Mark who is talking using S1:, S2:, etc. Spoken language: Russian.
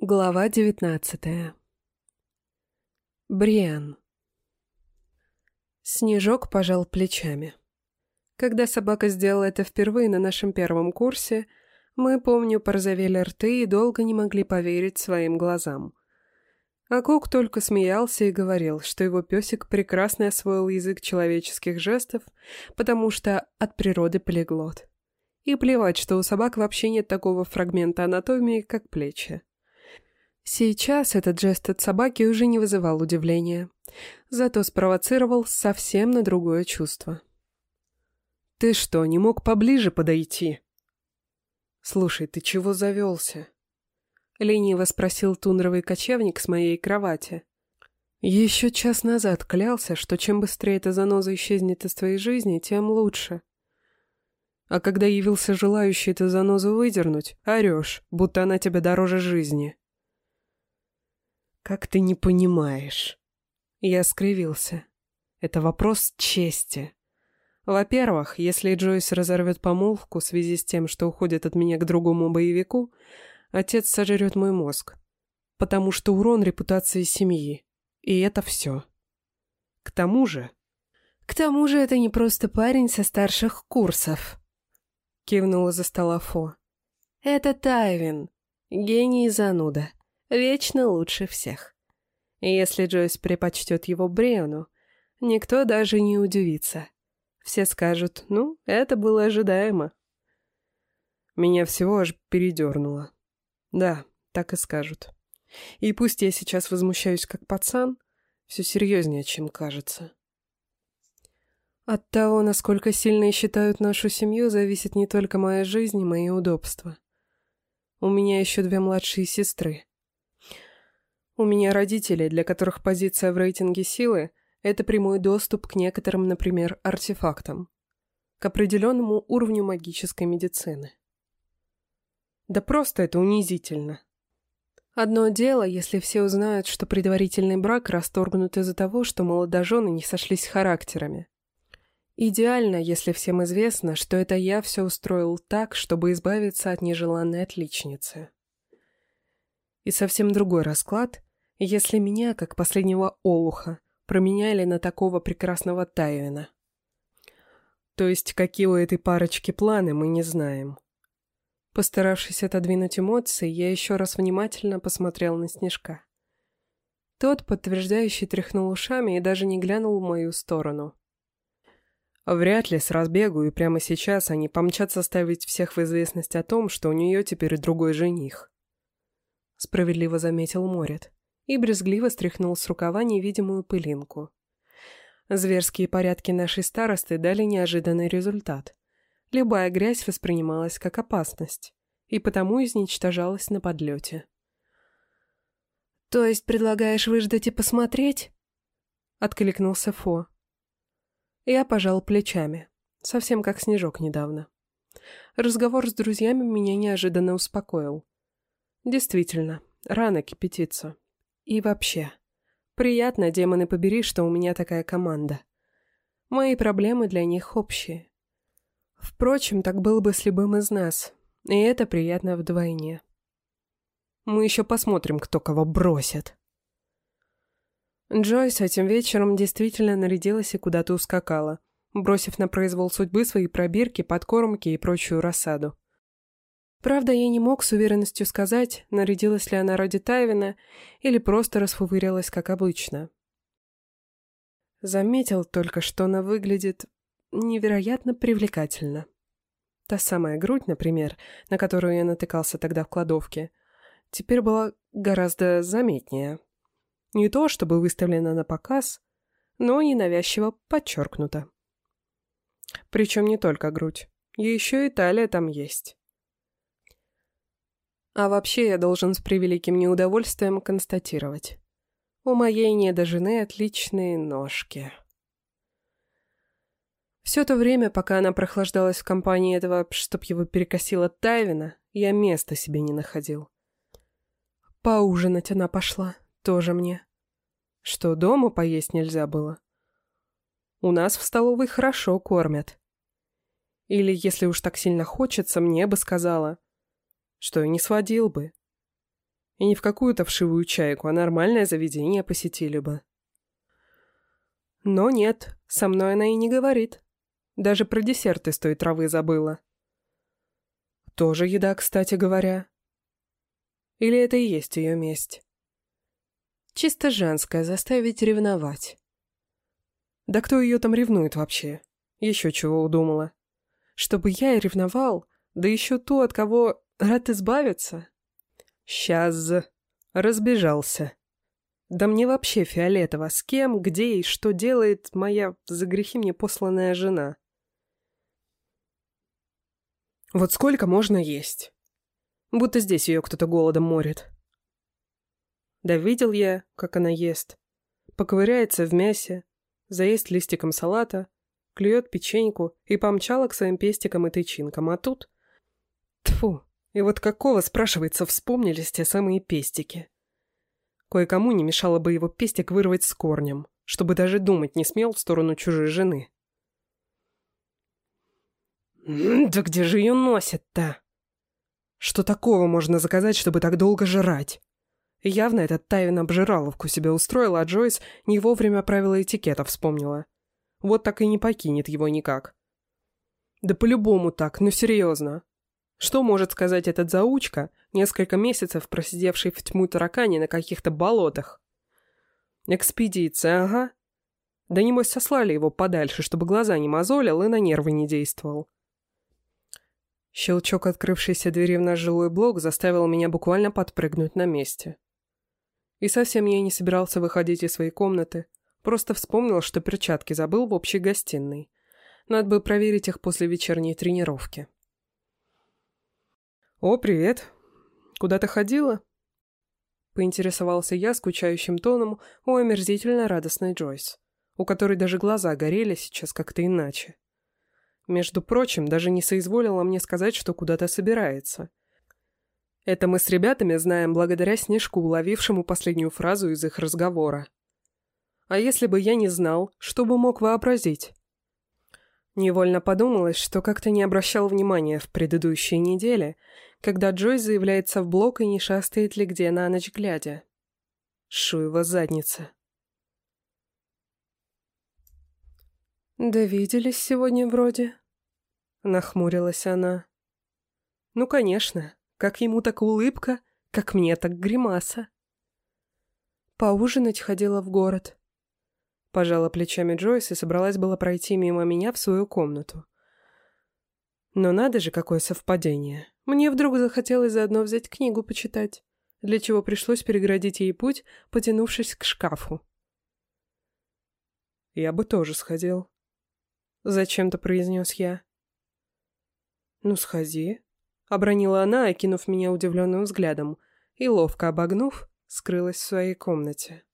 S1: Глава девятнадцатая. Бриан. Снежок пожал плечами. Когда собака сделала это впервые на нашем первом курсе, мы, помню, порозовели рты и долго не могли поверить своим глазам. А Кук только смеялся и говорил, что его песик прекрасно освоил язык человеческих жестов, потому что от природы полиглот. И плевать, что у собак вообще нет такого фрагмента анатомии, как плечи. Сейчас этот жест от собаки уже не вызывал удивления, зато спровоцировал совсем на другое чувство. «Ты что, не мог поближе подойти?» «Слушай, ты чего завелся?» Лениво спросил тундровый кочевник с моей кровати. Еще час назад клялся, что чем быстрее эта заноза исчезнет из твоей жизни, тем лучше. А когда явился желающий эту занозу выдернуть, орешь, будто она тебе дороже жизни. «Как ты не понимаешь?» Я скривился. «Это вопрос чести. Во-первых, если Джойс разорвет помолвку в связи с тем, что уходит от меня к другому боевику, отец сожрет мой мозг. Потому что урон репутации семьи. И это все. К тому же... К тому же это не просто парень со старших курсов. Кивнула за стола Фо. Это Тайвин. Гений и зануда вечно лучше всех. Если Джойс предпочтет его Бреону, никто даже не удивится. Все скажут, ну, это было ожидаемо. Меня всего аж передернуло. Да, так и скажут. И пусть я сейчас возмущаюсь как пацан, все серьезнее, чем кажется. От того, насколько сильно считают нашу семью, зависит не только моя жизнь и мои удобства. У меня еще две младшие сестры. У меня родители, для которых позиция в рейтинге силы – это прямой доступ к некоторым, например, артефактам, к определенному уровню магической медицины. Да просто это унизительно. Одно дело, если все узнают, что предварительный брак расторгнут из-за того, что молодожены не сошлись характерами. Идеально, если всем известно, что это я все устроил так, чтобы избавиться от нежеланной отличницы. И совсем другой расклад, если меня, как последнего олуха, променяли на такого прекрасного Тайвина. То есть, какие у этой парочки планы, мы не знаем. Постаравшись отодвинуть эмоции, я еще раз внимательно посмотрел на Снежка. Тот, подтверждающий, тряхнул ушами и даже не глянул в мою сторону. Вряд ли с разбегу и прямо сейчас они помчатся ставить всех в известность о том, что у нее теперь другой жених. Справедливо заметил Морет и брезгливо стряхнул с рукава невидимую пылинку. Зверские порядки нашей старосты дали неожиданный результат. Любая грязь воспринималась как опасность, и потому изничтожалась на подлете. «То есть предлагаешь выждать и посмотреть?» — откликнулся Фо. Я пожал плечами, совсем как снежок недавно. Разговор с друзьями меня неожиданно успокоил. Действительно, рано кипятиться. И вообще, приятно, демоны побери, что у меня такая команда. Мои проблемы для них общие. Впрочем, так было бы с любым из нас, и это приятно вдвойне. Мы еще посмотрим, кто кого бросит. Джойс этим вечером действительно нарядилась и куда-то ускакала, бросив на произвол судьбы свои пробирки, подкормки и прочую рассаду. Правда, я не мог с уверенностью сказать, нарядилась ли она ради Тайвина или просто расфуфырилась, как обычно. Заметил только, что она выглядит невероятно привлекательно. Та самая грудь, например, на которую я натыкался тогда в кладовке, теперь была гораздо заметнее. Не то, чтобы выставлена на показ, но ненавязчиво подчеркнута. Причем не только грудь, еще и талия там есть. А вообще я должен с превеликим неудовольствием констатировать. У моей недожены отличные ножки. Все то время, пока она прохлаждалась в компании этого, чтоб его перекосило Тайвина, я места себе не находил. Поужинать она пошла, тоже мне. Что, дома поесть нельзя было? У нас в столовой хорошо кормят. Или, если уж так сильно хочется, мне бы сказала – что и не сводил бы. И не в какую-то вшивую чайку, а нормальное заведение посетили бы. Но нет, со мной она и не говорит. Даже про десерт из той травы забыла. Тоже еда, кстати говоря. Или это и есть ее месть? Чисто женская, заставить ревновать. Да кто ее там ревнует вообще? Еще чего удумала. Чтобы я и ревновал, да еще то, от кого рад избавиться. Сейчас разбежался. Да мне вообще фиолетово, с кем, где и что делает моя за грехи мне посланная жена. Вот сколько можно есть? Будто здесь ее кто-то голодом морит. Да видел я, как она ест. Поковыряется в мясе, заест листиком салата, клюет печеньку и помчала к своим пестикам и тычинкам, а тут... Тфу, и вот какого, спрашивается, вспомнились те самые пестики? Кое-кому не мешало бы его пестик вырвать с корнем, чтобы даже думать не смел в сторону чужой жены. «Да где же ее носят-то?» «Что такого можно заказать, чтобы так долго жрать?» Явно этот Тайвин обжираловку себе устроила, а Джойс не вовремя правила этикета вспомнила. Вот так и не покинет его никак. Да по-любому так, ну серьезно. Что может сказать этот заучка, несколько месяцев просидевший в тьму таракани на каких-то болотах? Экспедиция, ага. Да небось сослали его подальше, чтобы глаза не мозолил и на нервы не действовал. Щелчок открывшейся двери в наш жилой блок заставил меня буквально подпрыгнуть на месте. И совсем я не собирался выходить из своей комнаты, просто вспомнил, что перчатки забыл в общей гостиной. Надо бы проверить их после вечерней тренировки. «О, привет! Куда ты ходила?» Поинтересовался я скучающим тоном у омерзительно радостной Джойс, у которой даже глаза горели сейчас как-то иначе. Между прочим, даже не соизволила мне сказать, что куда-то собирается. Это мы с ребятами знаем благодаря Снежку, уловившему последнюю фразу из их разговора. А если бы я не знал, что бы мог вообразить? Невольно подумалось, что как-то не обращал внимания в предыдущей неделе, когда Джой заявляется в блок и не шастает ли где на ночь глядя. Шуева задница. «Да виделись сегодня вроде», — нахмурилась она. «Ну, конечно, как ему так улыбка, как мне так гримаса». «Поужинать ходила в город», — пожала плечами Джойс и собралась было пройти мимо меня в свою комнату. Но надо же, какое совпадение. Мне вдруг захотелось заодно взять книгу почитать, для чего пришлось переградить ей путь, потянувшись к шкафу. «Я бы тоже сходил», Зачем-то произнес я. «Ну, сходи», — обронила она, окинув меня удивленным взглядом, и, ловко обогнув, скрылась в своей комнате.